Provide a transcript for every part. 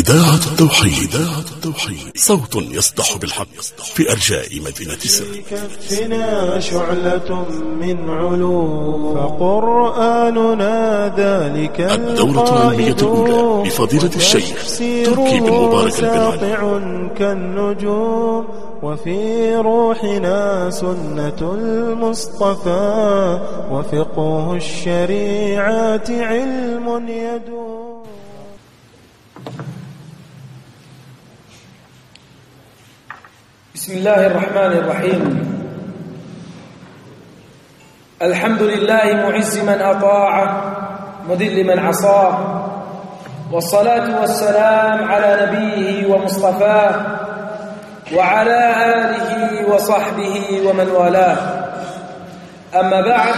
إذاعة التوحيد. إذاعة التوحيد صوت يصدح بالحق في أرجاء مدينة سر. كفنا شعلة من علوم فقرآننا ذلك الدورة العلمية الأولى بفضيلة الشيخ تركي بن مبارك البناني ساطع كالنجوم وفي روحنا سنة المصطفى وفقه الشريعات علم يدوم. بسم الله الرحمن الرحيم. الحمد لله معز من أطاعه مذل من عصاه والصلاة والسلام على نبيه ومصطفاه وعلى آله وصحبه ومن والاه. أما بعد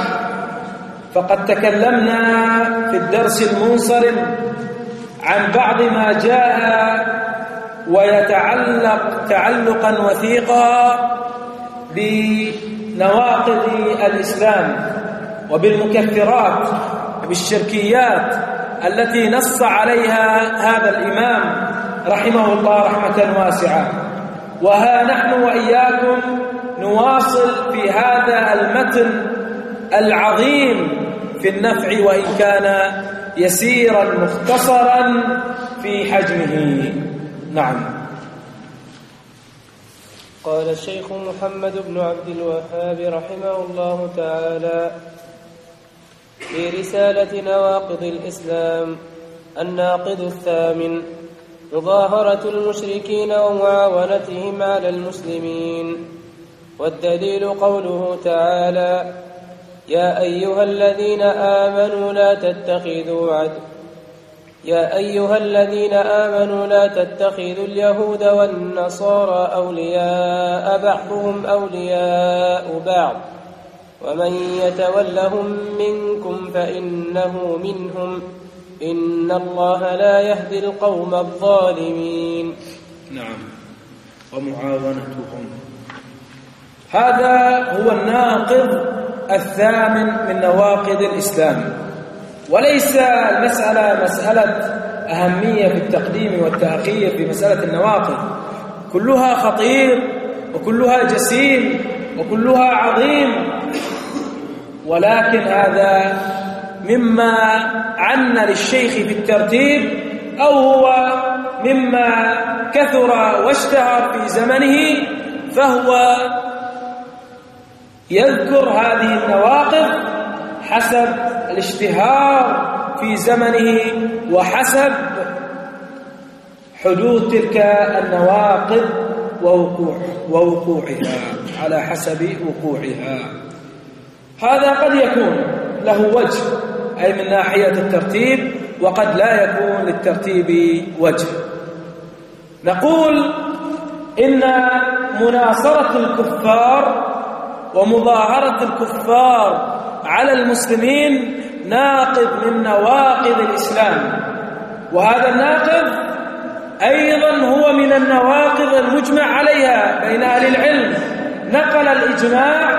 فقد تكلمنا في الدرس المنصرم عن بعض ما جاء ويتعلق تعلقا وثيقا بنواقض الإسلام وبالمكفرات وبالشركيات التي نص عليها هذا الإمام رحمه الله رحمة واسعة. وها نحن وإياكم نواصل في هذا المتن العظيم في النفع وإن كان يسيرا مختصرا في حجمه. نعم. قال الشيخ محمد بن عبد الوهاب رحمه الله تعالى في رسالة نواقض الإسلام الناقض الثامن مظاهرة المشركين ومعاونتهم على المسلمين. والدليل قوله تعالى يا أيها الذين آمنوا لا تتخذوا عدو يا أيها الذين آمنوا لا تتخذوا اليهود والنصارى أولياء بعضهم أولياء بعض. ومن يتولهم منكم فإنه منهم. إن الله لا يهدي القوم الظالمين. نعم. ومعاونتهم. هذا هو الناقض الثامن من نواقض الإسلام. وليس المسألة مسألة أهمية في التقديم والتأخير في مسألة النواقض. كلها خطير وكلها جسيم وكلها عظيم. ولكن هذا مما عن للشيخ في الترتيب أو هو مما كثر واشتهر في زمنه فهو يذكر هذه النواقض حسب الاشتهار في زمنه وحسب حدوث تلك النواقض ووقوع ووقوعها على حسب وقوعها. هذا قد يكون له وجه أي من ناحية الترتيب وقد لا يكون للترتيب وجه. نقول إن مناصرة الكفار ومظاهرة الكفار على المسلمين ناقض من نواقض الإسلام. وهذا الناقض أيضا هو من النواقض المجمع عليها بين أهل العلم. نقل الإجماع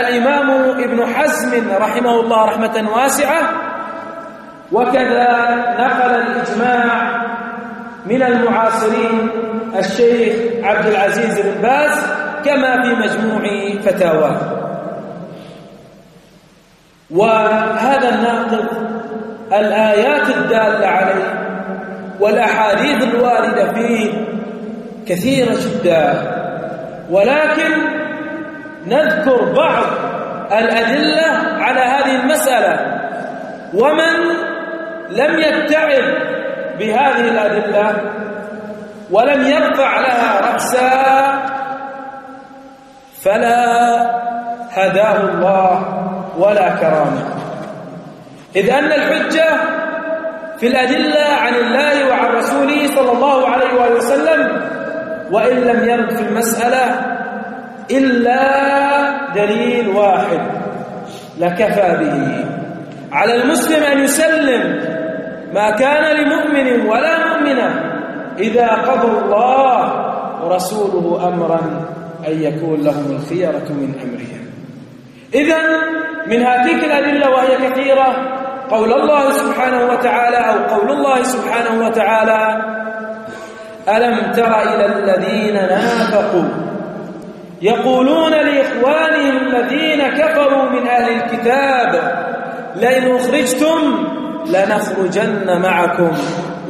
الإمام ابن حزم رحمه الله رحمة واسعة وكذا نقل الإجماع من المعاصرين الشيخ عبد العزيز بن باز كما في مجموع فتاواه. وهذا الناقض الآيات الدالة عليه والأحاديث الواردة فيه كثيرة جدا. ولكن نذكر بعض الأدلة على هذه المسألة. ومن لم يتعب بهذه الأدلة ولم يرفع لها رأسا فلا هداه الله. ولا كرامة. إذ أن الحجة في الأدلة عن الله وعن رسوله صلى الله عليه وآله وسلم وإن لم يرد في المسألة إلا دليل واحد لكفى به. على المسلم أن يسلم ما كان لمؤمن ولا مؤمنة إذا قضى الله ورسوله أمرا أن يكون لهم الخيرة من أمرهم. إذا من هذه الأدلة وهي كثيرة. قول الله سبحانه وتعالى أو قول الله سبحانه وتعالى ألم تر إلى الذين نافقوا يقولون لإخوانهم الذين كفروا من أهل الكتاب لئن أخرجتم لنخرجن معكم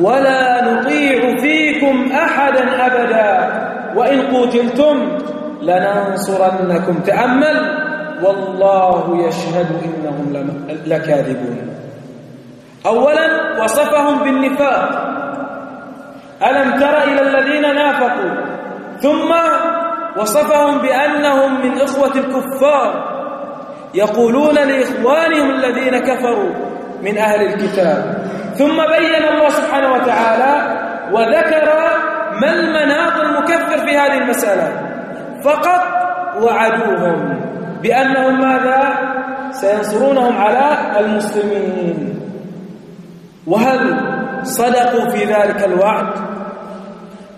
ولا نطيع فيكم أحدا أبدا وإن قتلتم لننصرنكم. تأمل. والله يشهد إنهم لكاذبون. أولا وصفهم بالنفاق. ألم تر إلى الذين نافقوا؟ ثم وصفهم بأنهم من إخوة الكفار. يقولون لإخوانهم الذين كفروا من أهل الكتاب. ثم بين الله سبحانه وتعالى وذكر ما المناط المكفر في هذه المسألة. فقط وعدوهم. بأنهم ماذا؟ سينصرونهم على المسلمين. وهل صدقوا في ذلك الوعد؟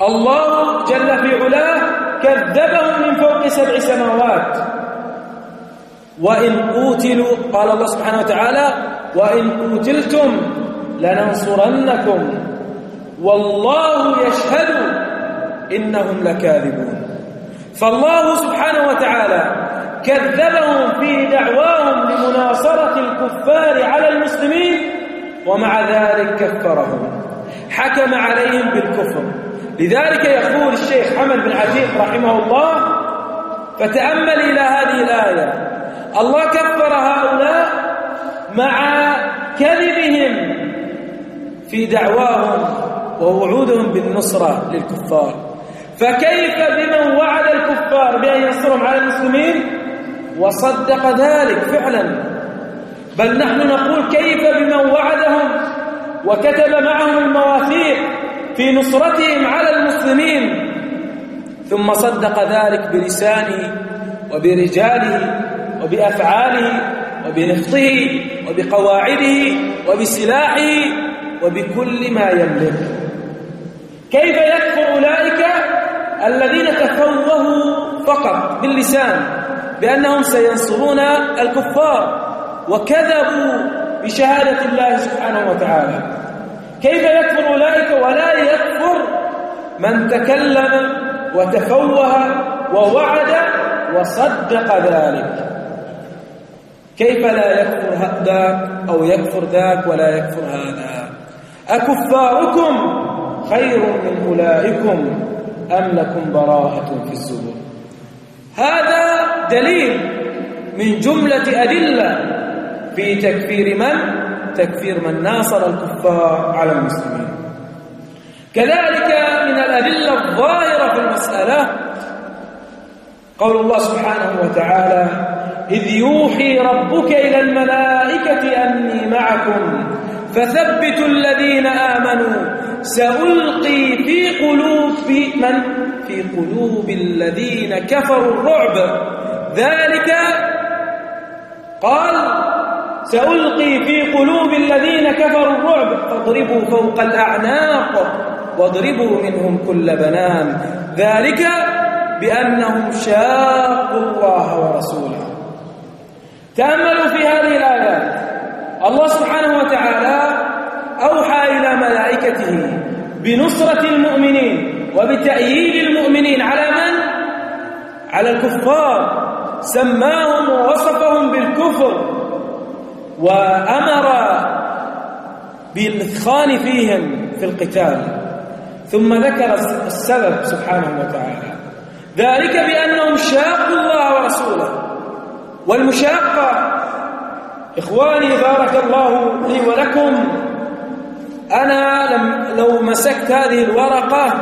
الله جل في علاه كذبهم من فوق سبع سماوات. وإن قوتلوا قال الله سبحانه وتعالى وإن قوتلتم لننصرنكم. والله يشهد إنهم لكاذبون. فالله سبحانه وتعالى كذبهم في دعواهم لمناصرة الكفار على المسلمين ومع ذلك كفرهم. حكم عليهم بالكفر. لذلك يقول الشيخ حمد بن عتيق رحمه الله فتأمل إلى هذه الآية. الله كفر هؤلاء مع كذبهم في دعواهم ووعودهم بالنصرة للكفار. فكيف بمن وعد الكفار بأن ينصرهم على المسلمين؟ وصدق ذلك فعلا. بل نحن نقول كيف بمن وعدهم وكتب معهم المواثيق في نصرتهم على المسلمين ثم صدق ذلك بلسانه وبرجاله وبأفعاله وبنفطه وبقواعده وبسلاحه وبكل ما يملك. كيف يكفر أولئك الذين تفوهوا فقط باللسان؟ بأنهم سينصرون الكفار وكذبوا بشهادة الله سبحانه وتعالى. كيف يكفر أولئك ولا يكفر من تكلم وتفوه ووعد وصدق ذلك؟ كيف لا يكفر ذاك أو يكفر ذاك ولا يكفر هذا؟ أكفاركم خير من أولئكم أم لكم براءة في الزبر هذا دليل من جملة أدلة في تكفير من؟ تكفير من ناصر الكفار على المسلمين كذلك من الأدلة الظاهرة في المسألة قول الله سبحانه وتعالى إذ يوحي ربك إلى الملائكة أني معكم فثبتوا الذين آمنوا سألقي في قلوب من في قلوب الذين كفروا الرعب. ذلك قال سألقي في قلوب الذين كفروا الرعب. فاضربوا فوق الأعناق واضربوا منهم كل بنان. ذلك بأنهم شاقوا الله ورسوله. تأملوا في هذه الآيات. الله سبحانه وتعالى أوحى إلى ملائكته بنصرة المؤمنين وبتأييد المؤمنين على من؟ على الكفار. سماهم ووصفهم بالكفر وأمر بالإثخان فيهم في القتال. ثم ذكر السبب سبحانه وتعالى. ذلك بأنهم شاقوا الله ورسوله. والمشاقة إخواني بارك الله لي ولكم. أنا لم لو مسكت هذه الورقة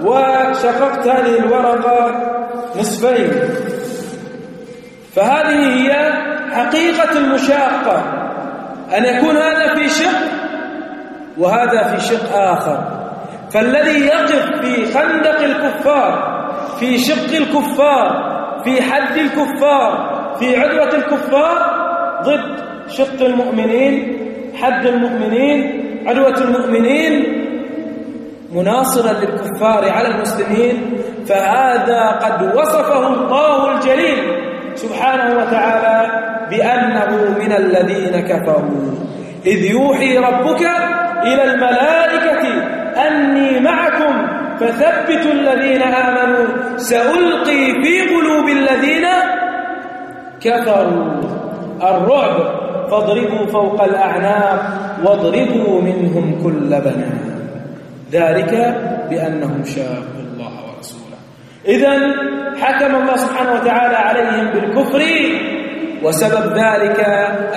وشققت هذه الورقة نصفين. فهذه هي حقيقة المشاقة. أن يكون هذا في شق وهذا في شق آخر. فالذي يقف في خندق الكفار في شق الكفار في حد الكفار في عدوة الكفار ضد شق المؤمنين حد المؤمنين عدوة المؤمنين مناصرا للكفار على المسلمين فهذا قد وصفه الله الجليل سبحانه وتعالى بأنه من الذين كفروا. إذ يوحي ربك إلى الملائكة أني معكم فثبتوا الذين آمنوا سألقي في قلوب الذين كفروا. الرعب فاضربوا فوق الأعناق واضربوا منهم كل بنان. ذلك بأنهم شاقوا الله ورسوله. إذا حكم الله سبحانه وتعالى عليهم بالكفر وسبب ذلك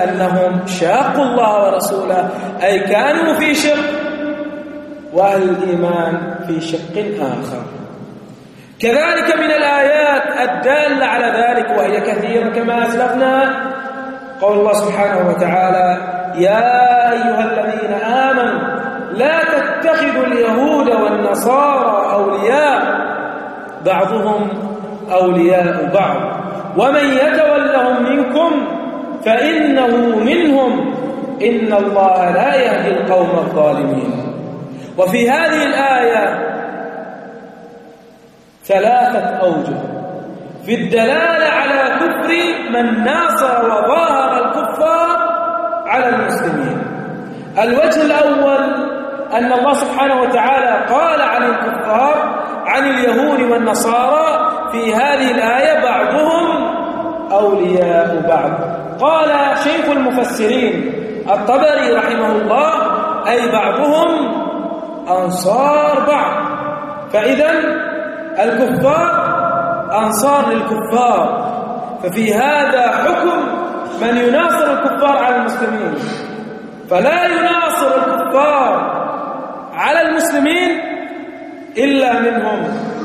أنهم شاقوا الله ورسوله أي كانوا في شق وأهل الإيمان في شق آخر. كذلك من الآيات الدالة على ذلك وهي كثيرة كما أسلفنا قول الله سبحانه وتعالى يا أيها الذين آمنوا لا تتخذوا اليهود والنصارى أولياء بعضهم أولياء بعض. ومن يتولهم منكم فإنه منهم. إن الله لا يهدي القوم الظالمين. وفي هذه الآية ثلاثة أوجه. في الدلالة على كفر من ناصر وظاهر الكفار على المسلمين. الوجه الأول أن الله سبحانه وتعالى قال عن الكفار عن اليهود والنصارى في هذه الآية بعضهم أولياء بعض. قال شيخ المفسرين الطبري رحمه الله أي بعضهم أنصار بعض. فإذا الكفار أنصار للكفار ففي هذا حكم من يناصر الكفار على المسلمين. فلا يناصر الكفار على المسلمين إلا منهم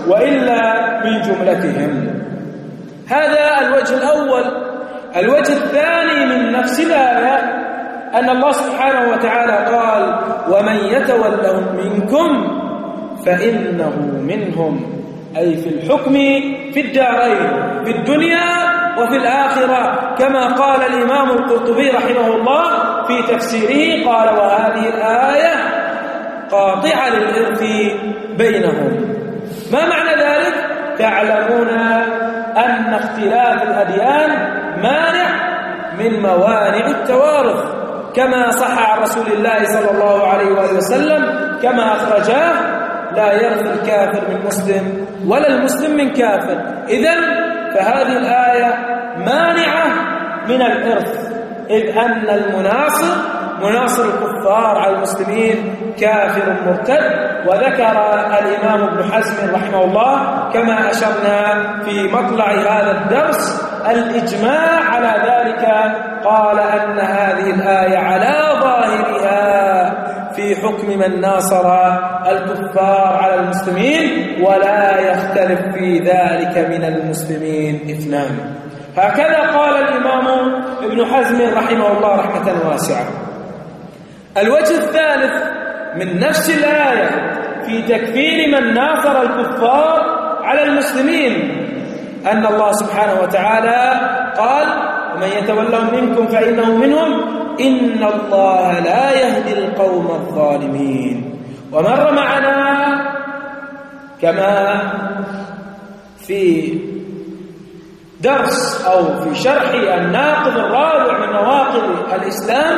وإلا من جملتهم. هذا الوجه الأول. الوجه الثاني من نفس الآية أن الله سبحانه وتعالى قال ومن يتولهم منكم فإنه منهم. أي في الحكم في الدارين في الدنيا وفي الآخرة. كما قال الإمام القرطبي رحمه الله في تفسيره قال وهذه الآية قاطعة للإرث بينهم ما معنى ذلك؟ تعلمون أن اختلاف الأديان مانع من موانع التوارث كما صح عن رسول الله صلى الله عليه وآله وسلم كما أخرجاه لا يرث الكافر من مسلم ولا المسلم من كافر إذا فهذه الآية مانعة من الإرث إذ أن المناصر مناصر الكفار على المسلمين كافر مرتد. وذكر الإمام ابن حزم رحمه الله كما أشرنا في مطلع هذا الدرس الإجماع على ذلك. قال أن هذه الآية على ظاهرها في حكم من ناصر الكفار على المسلمين ولا يختلف في ذلك من المسلمين اثنان. هكذا قال الإمام ابن حزم رحمه الله رحمة واسعة. الوجه الثالث من نفس الآية في تكفير من ناصر الكفار على المسلمين أن الله سبحانه وتعالى قال ومن يتولهم منكم فإنه منهم إن الله لا يهدي القوم الظالمين. ومر معنا كما في درس أو في شرح الناقض الرابع من نواقض الإسلام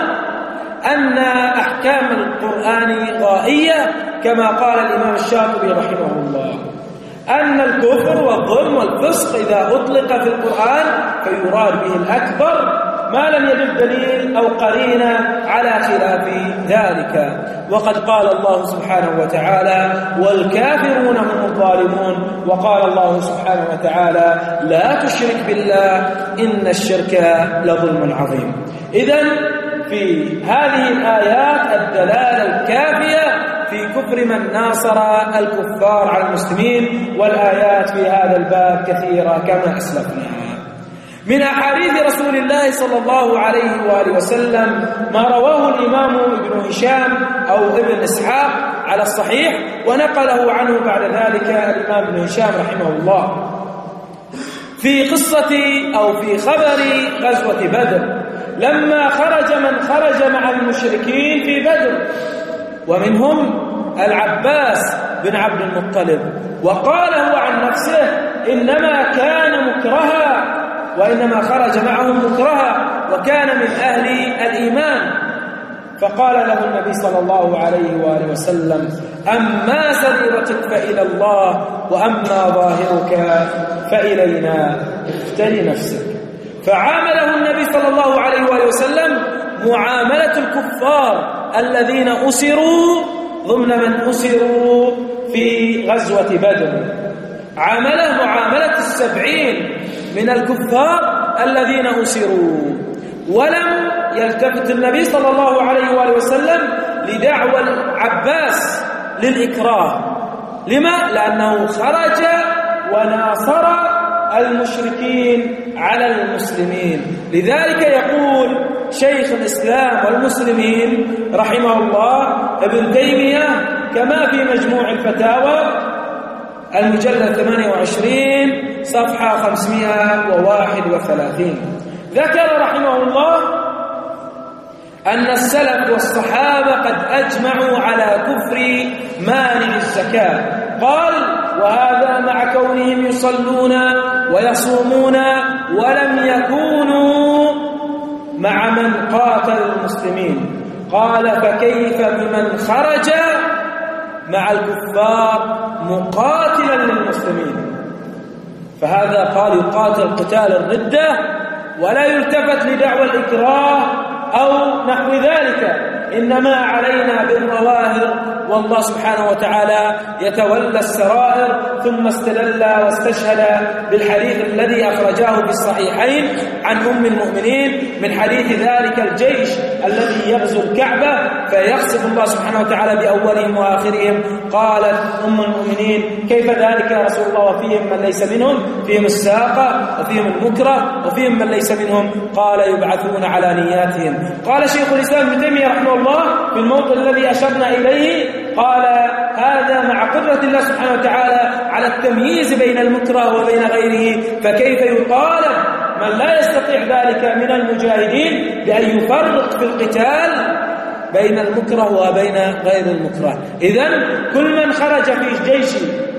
أن أحكام القرآن غائية كما قال الإمام الشاطبي رحمه الله. أن الكفر والظلم والفسق إذا أطلق في القرآن فيراد به الأكبر ما لم يجد دليل أو قرينة على خلاف ذلك. وقد قال الله سبحانه وتعالى والكافرون هم الظالمون وقال الله سبحانه وتعالى لا تشرك بالله إن الشرك لظلم عظيم إذا في هذه الآيات الدلالة الكافية في كفر من ناصر الكفار على المسلمين والآيات في هذا الباب كثيرة كما أسلفنا. من أحاديث رسول الله صلى الله عليه وآله وسلم ما رواه الإمام ابن هشام أو ابن إسحاق على الصحيح ونقله عنه بعد ذلك الإمام ابن هشام رحمه الله. في قصة أو في خبر غزوة بدر لما خرج من خرج مع المشركين في بدر. ومنهم العباس بن عبد المطلب. وقال هو عن نفسه إنما كان مكرها وإنما خرج معهم مكرها وكان من أهل الإيمان. فقال له النبي صلى الله عليه وآله وسلم أما سريرتك فإلى الله وأما ظاهرك فإلينا افتري نفسك. فعامله النبي صلى الله عليه وآله وسلم معاملة الكفار الذين أسروا ضمن من أسروا في غزوة بدر. عامله معاملة السبعين من الكفار الذين أسروا. ولم يلتفت النبي صلى الله عليه وآله وسلم لدعوى العباس للإكراه لما؟ لأنه خرج وناصر المشركين على المسلمين. لذلك يقول شيخ الإسلام والمسلمين رحمه الله ابن تيمية كما في مجموع الفتاوى المجلد 28 صفحة 531 ذكر رحمه الله أن السلف والصحابة قد أجمعوا على كفر مانع الزكاة. قال وهذا مع كونهم يصلون ويصومون ولم يكونوا مع من قاتل المسلمين. قال فكيف بمن خرج مع الكفار مقاتلا للمسلمين؟ فهذا قال يقاتل قتال الردة ولا يلتفت لدعوى الإكراه أو نحو ذلك. إنما علينا بالظواهر والله سبحانه وتعالى يتولى السرائر ثم استدل واستشهد بالحديث الذي أخرجاه في الصحيحين عن أم المؤمنين من حديث ذلك الجيش الذي يغزو الكعبة فيقصف الله سبحانه وتعالى بأولهم وآخرهم. قالت أم المؤمنين كيف ذلك يا رسول الله؟ وفيهم من ليس منهم فيهم الساقة وفيهم المكره وفيهم من ليس منهم. قال يبعثون على نياتهم. قال شيخ الإسلام ابن تيمية رحمه الله في الموضع الذي أشرنا إليه قال هذا مع قدرة الله سبحانه وتعالى على التمييز بين المكره وبين غيره فكيف يطالب من لا يستطيع ذلك من المجاهدين بأن يفرق في القتال بين المكره وبين غير المكره؟ إذا كل من خرج في جيش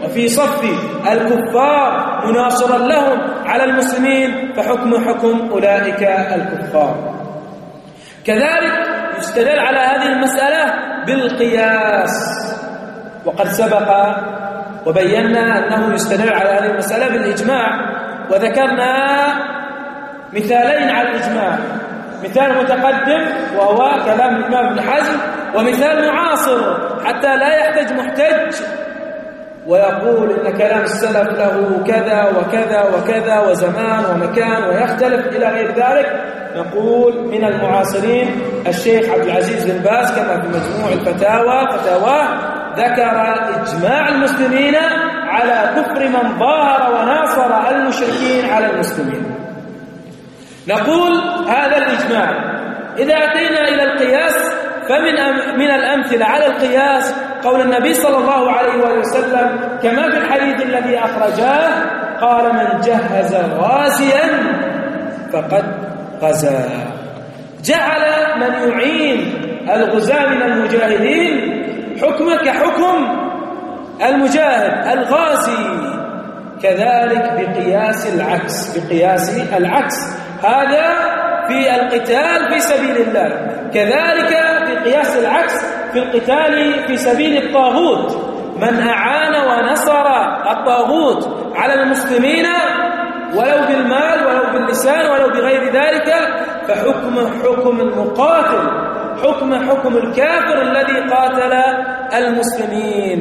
وفي صف الكفار مناصرا لهم على المسلمين فحكم حكم أولئك الكفار. كذلك يستدل على هذه المسألة بالقياس. وقد سبق وبينا أنه يستدل على هذه المسألة بالإجماع وذكرنا مثالين على الإجماع. مثال متقدم وهو كلام الإمام ابن حزم ومثال معاصر حتى لا يحتج محتج ويقول إن كلام السلف له كذا وكذا وكذا وزمان ومكان ويختلف إلى غير ذلك. نقول من المعاصرين الشيخ عبد العزيز بن باز كما في مجموع الفتاوى فتاواه ذكر إجماع المسلمين على كفر من ظاهر وناصر المشركين على المسلمين. نقول هذا الإجماع. إذا أتينا إلى القياس فمن من الأمثلة على القياس قول النبي صلى الله عليه وآله وسلم كما في الحديث الذي أخرجاه قال من جهز غازيا فقد غزا. جعل من يعين الغزاة من المجاهدين حكم كحكم المجاهد الغازي. كذلك بقياس العكس بقياس العكس. هذا في القتال في سبيل الله. كذلك قياس العكس في القتال في سبيل الطاغوت. من أعان ونصر الطاغوت على المسلمين ولو بالمال ولو باللسان ولو بغير ذلك فحكم حكم المقاتل حكم حكم الكافر الذي قاتل المسلمين.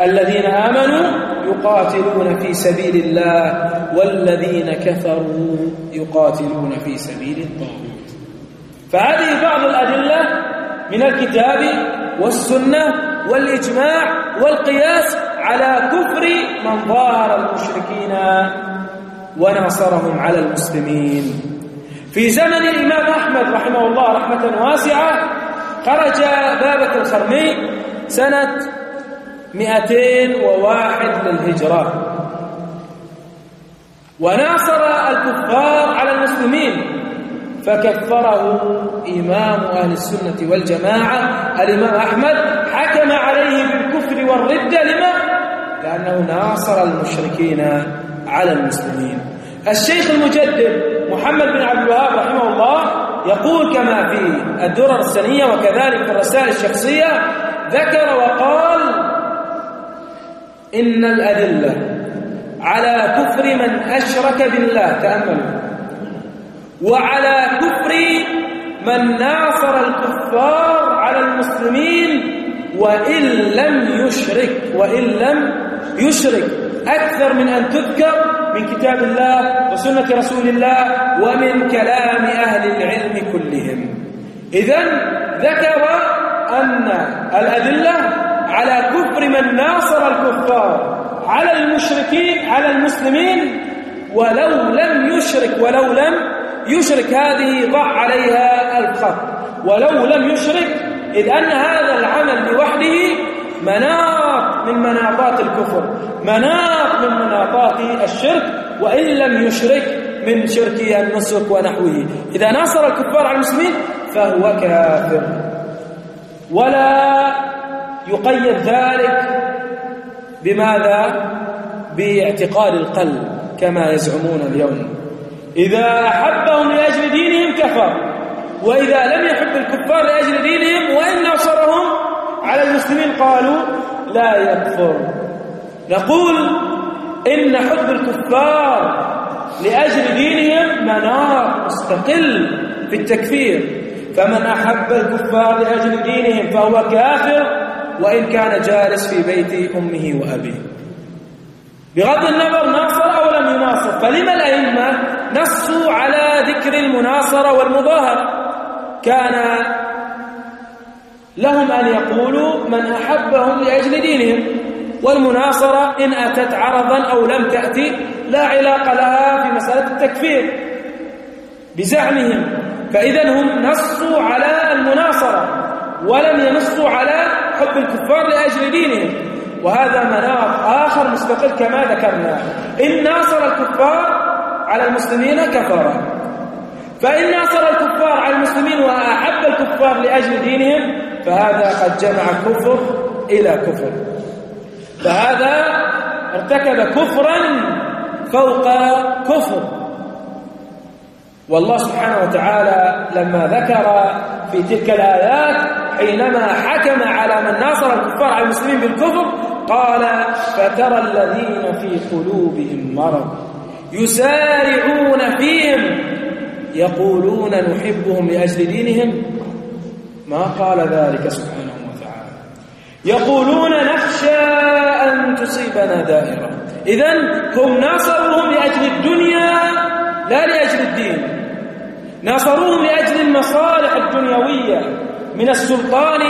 الذين آمنوا يقاتلون في سبيل الله والذين كفروا يقاتلون في سبيل الطاغوت. فهذه بعض الأدلة من الكتاب والسنة والإجماع والقياس على كفر من ظاهر المشركين وناصرهم على المسلمين. في زمن الإمام أحمد رحمه الله رحمة واسعة خرج بابة الخرمي سنة 201 للهجرة. وناصر الكفار على المسلمين. فكفره إمام أهل السنة والجماعة. الإمام أحمد حكم عليه بالكفر والردة لما؟ لأنه ناصر المشركين على المسلمين. الشيخ المجدد محمد بن عبد الوهاب رحمه الله يقول كما في الدرر السنية وكذلك في الرسائل الشخصية ذكر وقال إن الأدلة على كفر من أشرك بالله تأملوا. وعلى كفر من ناصر الكفار على المسلمين وإن لم يشرك وإن لم يشرك. أكثر من أن تذكر من كتاب الله وسنة رسول الله ومن كلام أهل العلم كلهم. إذا ذكر أن الأدلة على كفر من ناصر الكفار على المشركين على المسلمين ولو لم يشرك ولو لم يشرك هذه ضع عليها الخط ولو لم يشرك إذ أن هذا العمل لوحده مناط من مناطات الكفر مناط من مناطات الشرك وإن لم يشرك من شرك النسك ونحوه. إذا ناصر الكفار على المسلمين فهو كافر. ولا يقيد ذلك بماذا؟ باعتقاد القلب كما يزعمون اليوم. إذا أحبهم لأجل دينهم كفر وإذا لم يحب الكفار لأجل دينهم وإن ناصرهم على المسلمين قالوا لا يكفر. نقول إن حب الكفار لأجل دينهم منار مستقل في التكفير. فمن أحب الكفار لأجل دينهم فهو كافر وإن كان جالس في بيت أمه وأبيه. بغض النظر ناصر أو لم يناصر. فلما الأئمة نصوا على ذكر المناصرة والمظاهرة كان لهم أن يقولوا من أحبهم لأجل دينهم والمناصرة إن أتت عرضا أو لم تأتي لا علاقة لها في مسألة التكفير بزعمهم. فإذا هم نصوا على المناصرة ولم ينصوا على حب الكفار لأجل دينهم. وهذا مناط آخر مستقل كما ذكرنا. إن ناصر الكفار على المسلمين كفرا فإن ناصر الكفار على المسلمين وأحب الكفار لأجل دينهم فهذا قد جمع كفر إلى كفر. فهذا ارتكب كفرا فوق كفر. والله سبحانه وتعالى لما ذكر في تلك الآيات حينما حكم على من ناصر الكفار على المسلمين بالكفر قال فترى الذين في قلوبهم مرض يسارعون فيهم يقولون نحبهم لأجل دينهم. ما قال ذلك سبحانه وتعالى. يقولون نخشى أن تصيبنا دائرة. إذا هم ناصروهم لأجل الدنيا لا لأجل الدين. ناصروهم لأجل المصالح الدنيوية من السلطان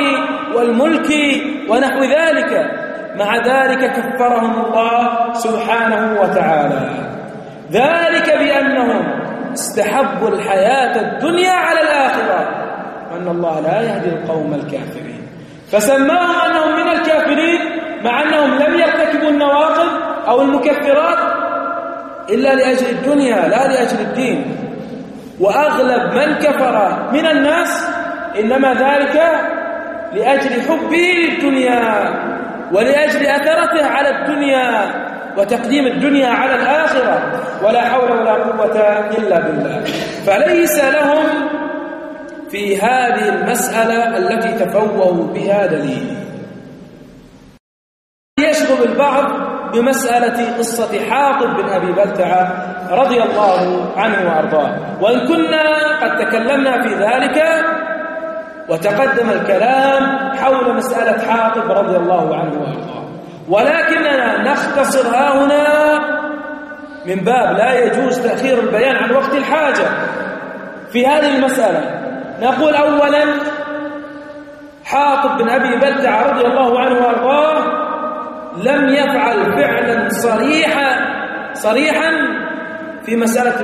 والملك ونحو ذلك. مع ذلك كفرهم الله سبحانه وتعالى. ذلك بأنهم استحبوا الحياة الدنيا على الآخرة. وأن الله لا يهدي القوم الكافرين. فسماهم أنهم من الكافرين مع أنهم لم يرتكبوا النواقض أو المكفرات إلا لأجل الدنيا لا لأجل الدين. وأغلب من كفر من الناس إنما ذلك لأجل حبه للدنيا. ولأجل أثرته على الدنيا وتقديم الدنيا على الآخرة ولا حول ولا قوة إلا بالله. فليس لهم في هذه المسألة التي تفوهوا بها دليل. يشغل البعض بمسألة قصة حاطب بن أبي بلتعة رضي الله عنه وأرضاه. وإن كنا قد تكلمنا في ذلك وتقدم الكلام حول مسألة حاطب رضي الله عنه وأرضاه. ولكننا نختصر هنا من باب لا يجوز تأخير البيان عن وقت الحاجة. في هذه المسألة نقول أولا حاطب بن أبي بلتع رضي الله عنه وأرضاه لم يفعل فعلا صريحا صريحا في مسألة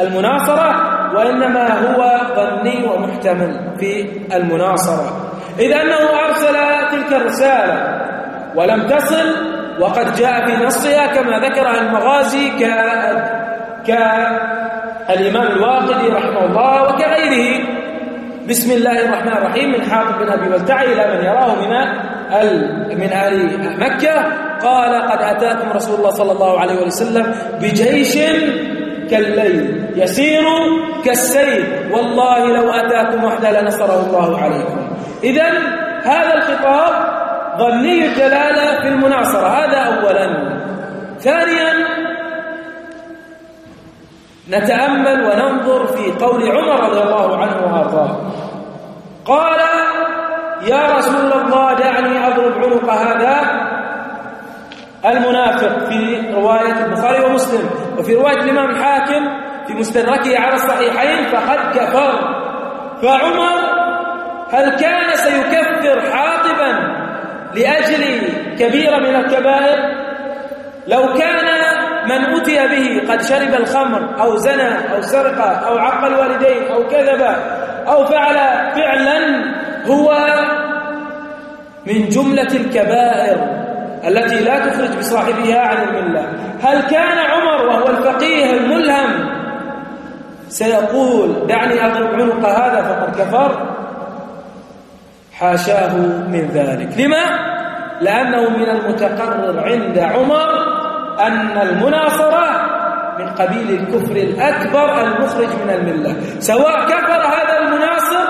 المناصرة وإنما هو ظني ومحتمل في المناصرة. إذ أنه أرسل تلك الرسالة ولم تصل وقد جاء في نصها كما ذكر المغازي ك كالإمام الواقدي رحمه الله وكغيره. بسم الله الرحمن الرحيم. من حافظ بن أبي بلتع إلى من يراه من من أهل مكة. قال قد أتاكم رسول الله صلى الله عليه وسلم بجيش كالليل يسير كالسيل والله لو أتاكم وحده لنصره الله عليكم. إذا هذا الخطاب ظني الدلالة في المناصرة. هذا أولا. ثانيا نتأمل وننظر في قول عمر رضي الله عنه وأرضاه. قال يا رسول الله دعني أضرب عنق هذا المنافق في رواية البخاري ومسلم. وفي رواية الإمام الحاكم في مستدركه على الصحيحين فقد كفر. فعمر هل كان سيكفر حاطبا لأجل كبيرة من الكبائر؟ لو كان من أتي به قد شرب الخمر أو زنى أو سرق أو عق الوالدين أو كذب أو فعل فعلا هو من جملة الكبائر. التي لا تخرج بصاحبها عن الملة. هل كان عمر وهو الفقيه الملهم؟ سيقول دعني أضرب عنق هذا فقد كفر. حاشاه من ذلك. لما؟ لأنه من المتقرر عند عمر أن المناصرة من قبيل الكفر الأكبر المخرج من الملة. سواء كفر هذا المناصر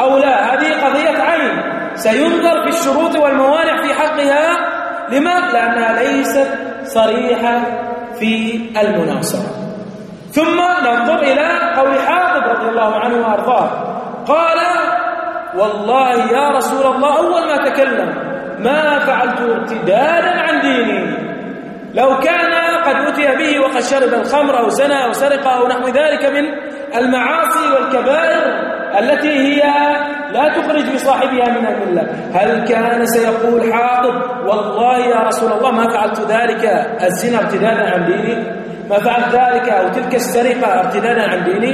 أو لا هذه قضية عين. سينظر في الشروط والموانع في حقها لما؟ لأنها ليست صريحة في المناصرة. ثم ننظر إلى قول حاطب رضي الله عنه وأرضاه. قال والله يا رسول الله أول ما تكلم ما فعلت ارتدادا عن ديني. لو كان قد أتي به وقد شرب الخمر أو زنى أو سرق أو نحو ذلك من المعاصي والكبائر التي هي لا تخرج بصاحبها من الملة. هل كان سيقول حاطب والله يا رسول الله ما فعلت ذلك. الزنا ارتدادا عن ديني. ما فعلت ذلك أو تلك السرقة ارتدادا عن ديني.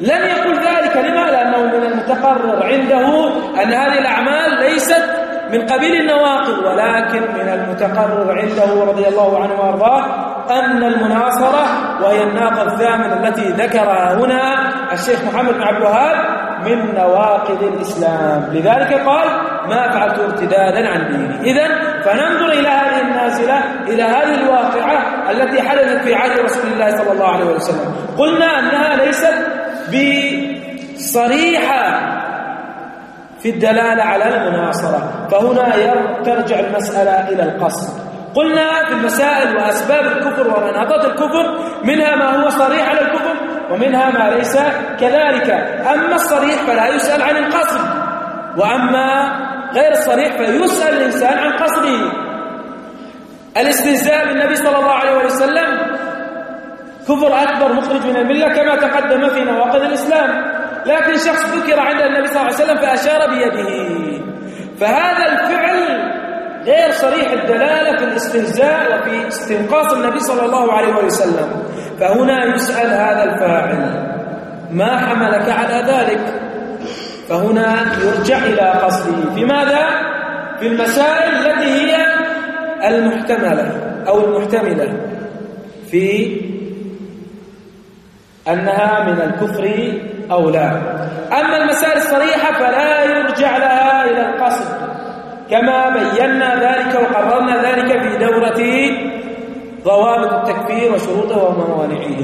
لم يقل ذلك. لما لأنه من المتقرر عنده أن هذه الأعمال ليست من قبيل النواقض. ولكن من المتقرر عنده رضي الله عنه وأرضاه أن المناصرة وهي الناقة الثامن التي ذكرها هنا الشيخ محمد بن عبد الوهاب من نواقض الإسلام. لذلك قال ما فعلت ارتدادا عن ديني. إذا فننظر إلى هذه النازلة إلى هذه الواقعة التي حدثت في عهد رسول الله صلى الله عليه وسلم. قلنا أنها ليست بصريحة في الدلالة على المناصرة. فهنا ترجع المسألة إلى القصد. قلنا في المسائل وأسباب الكفر ومناطات الكفر منها ما هو صريح على الكفر ومنها ما ليس كذلك. أما الصريح فلا يسأل عن القصد وأما غير الصريح فيسأل الإنسان عن قصده. الاستهزاء بالنبي صلى الله عليه وسلم كفر أكبر مخرج من الملة كما تقدم في نواقض الإسلام. لكن شخص ذكر عند النبي صلى الله عليه وسلم فأشار بيده. فهذا الفعل غير صريح الدلالة في الاستهزاء وفي استنقاص النبي صلى الله عليه وسلم. فهنا يسأل هذا الفاعل ما حملك على ذلك؟ فهنا يرجع إلى قصده. في ماذا؟ في المسائل التي هي المحتملة أو المحتملة في أنها من الكفر أو لا. أما المسائل الصريحة فلا يرجع لها إلى القصد. كما بينا ذلك وقررنا ذلك في دورة ضوابط التكفير وشروطه وموانعه.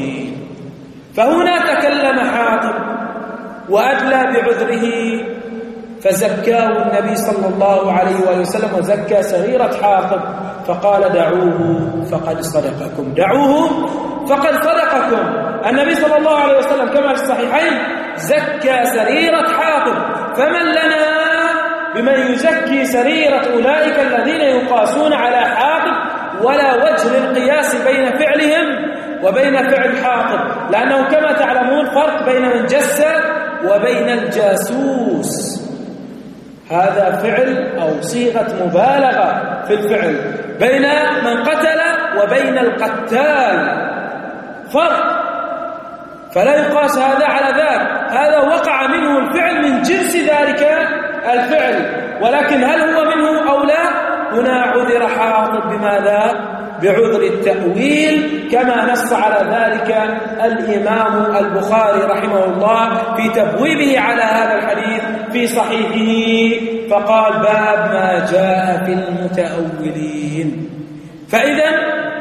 فهنا تكلم حاطب وأدلى بعذره فزكاه النبي صلى الله عليه وسلم وزكى سريرة حاطب فقال دعوه فقد صدقكم. دعوه فقد صدقكم. النبي صلى الله عليه وسلم كما في الصحيحين زكى سريرة حاطب فمن لنا بمن يزكي سريرة أولئك الذين يقاسون على حاطب ولا وجه للقياس بين فعلهم وبين فعل حاطب لأنه كما تعلمون فرق بين من جس وبين الجاسوس. هذا فعل أو صيغة مبالغة في الفعل. بين من قتل وبين القتال. فرق. فلا يقاس هذا على ذاك هذا وقع منه الفعل من جنس ذلك الفعل. ولكن هل هو منه أو لا؟ هنا عذر حاطب بماذا؟ بعذر التأويل كما نص على ذلك الإمام البخاري رحمه الله في تبويبه على هذا الحديث في صحيحه فقال باب ما جاء في المتأولين. فإذا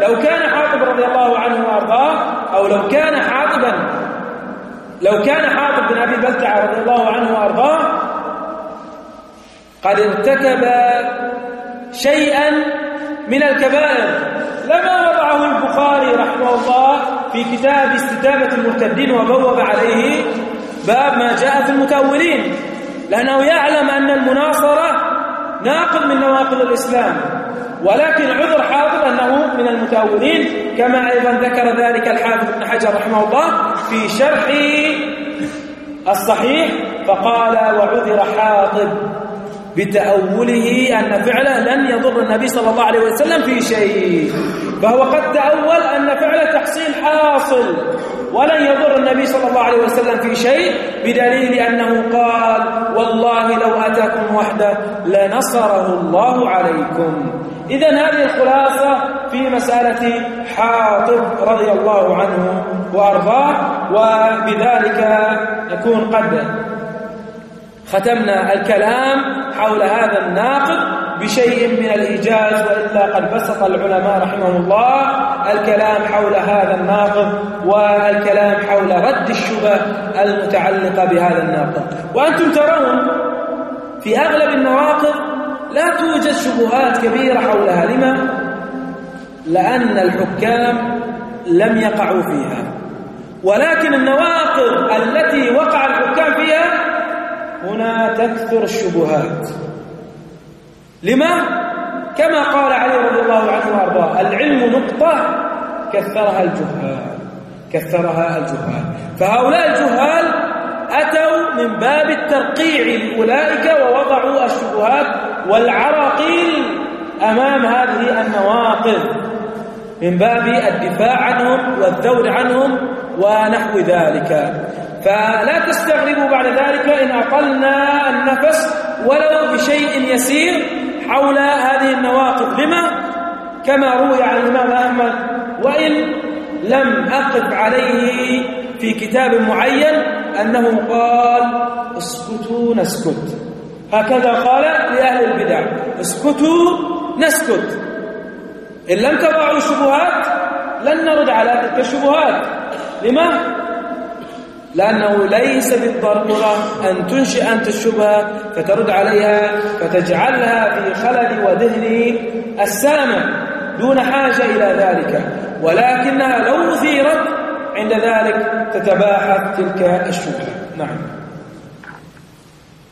لو كان حاطب رضي الله عنه وأرضاه أو لو كان حاطبا لو كان حاطب بن أبي بلتع رضي الله عنه وأرضاه قد ارتكب شيئا من الكبائر. لما وضعه البخاري رحمه الله في كتاب استتابة المرتدين وبوب عليه باب ما جاء في المتأولين لأنه يعلم أن المناصرة ناقض من نواقض الإسلام ولكن عذر حاضر أنه من المتأولين كما أيضا ذكر ذلك الحافظ ابن حجر رحمه الله في شرح الصحيح فقال وعذر حاطب بتأوله أن فعله لن يضر النبي صلى الله عليه وسلم في شيء. فهو قد تأول أن فعل تحصيل حاصل. ولن يضر النبي صلى الله عليه وسلم في شيء بدليل أنه قال والله لو أتاكم وحده لنصره الله عليكم. إذا هذه الخلاصة في مسألة حاطب رضي الله عنه وأرضاه وبذلك يكون قد ختمنا الكلام حول هذا الناقض بشيء من الإيجاز وإلا قد بسط العلماء رحمهم الله الكلام حول هذا الناقض والكلام حول رد الشبه المتعلقة بهذا الناقض. وأنتم ترون في أغلب النواقض لا توجد شبهات كبيرة حولها. لما؟ لأن الحكام لم يقعوا فيها. ولكن النواقض التي وقع الحكام فيها هنا تكثر الشبهات. لما؟ كما قال علي رضي الله عنه وأرضاه العلم نقطة كثرها الجهال كثرها الجهال. فهؤلاء الجهال أتوا من باب الترقيع لأولئك ووضعوا الشبهات والعراقيل أمام هذه النواقض. من باب الدفاع عنهم والذود عنهم ونحو ذلك. فلا تستغربوا بعد ذلك إن أقلنا النفس ولو بشيء يسير حول هذه النواقض لما؟ كما روي عن الإمام أحمد وإن لم أقف عليه في كتاب معين أنه قال اسكتوا نسكت هكذا قال لأهل البدع اسكتوا نسكت إن لم تضعوا شبهات لن نرد على تلك الشبهات لما؟ لأنه ليس بالضرورة أن تنشئ أنت الشبهة فترد عليها فتجعلها في خلل وذهن السامع دون حاجة إلى ذلك. ولكنها لو أثيرت عند ذلك تتباحث تلك الشبهة. نعم.